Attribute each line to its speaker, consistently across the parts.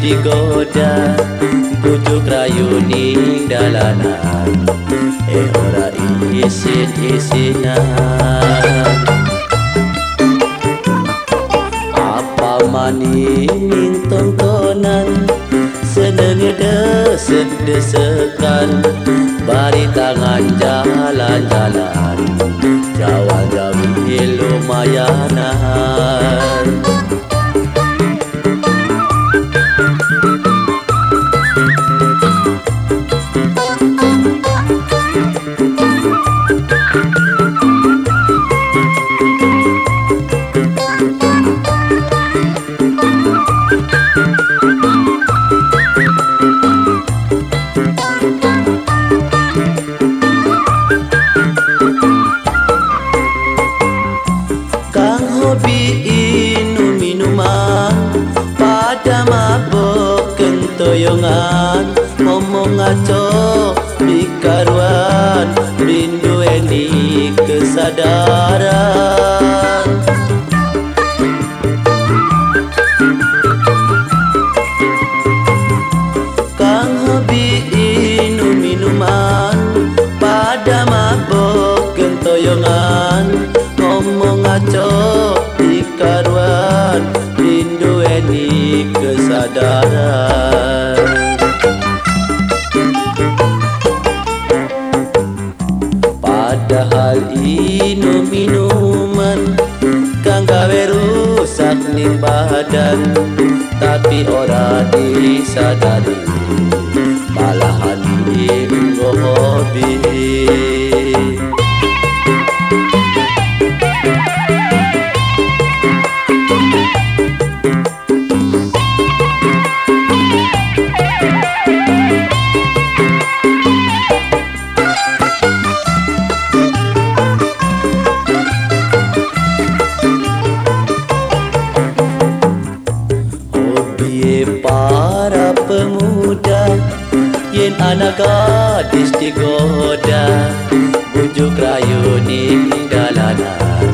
Speaker 1: digoda bujuk rayu ning dalanan. Eh ora isin isinan apa maning tontonan seneng desek desekan bari tangan jalan-jalan. Jawa Jawi lumayanan toyongan ngomong ngaco bikaruan rindu ini kesadaran Kang hobi inu minuman pada mabok gentoyongan ngomong ngaco bikaruan rindu ini kesadaran Padahal inu minuman Kang gawe rusak ning badan Tapi ora disadari. Malahan inggo hobi gadis digoda Bujuk rayu ning dalanan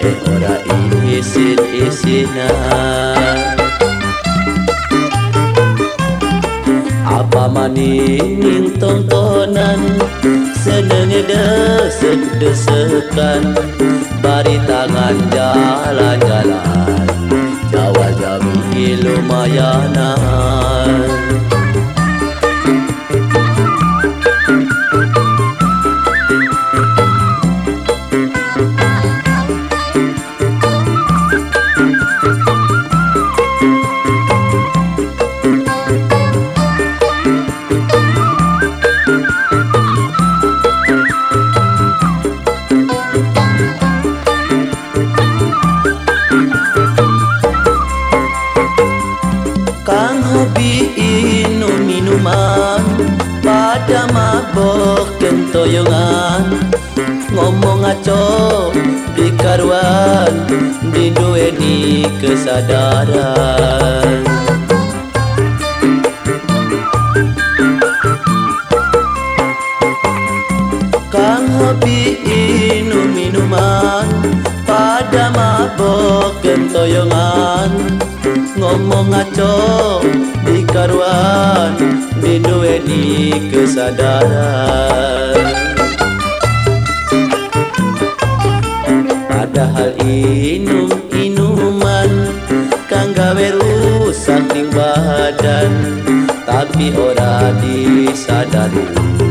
Speaker 1: Eh ora isin-isinan. Apa maning tontonan? Seneng desek-desekan. Bari tangan jalan-jalan. Jawa Jambi lumayanan kentoyongan Ngomong ngaco di karuan Di dueni kesadaran. Kang hobi inu minuman Pada mabok kentoyongan ngomong ngaco di karuan di duweni kesadaran inum inuman kang gawe rusak ning badan. Tapi ora disadari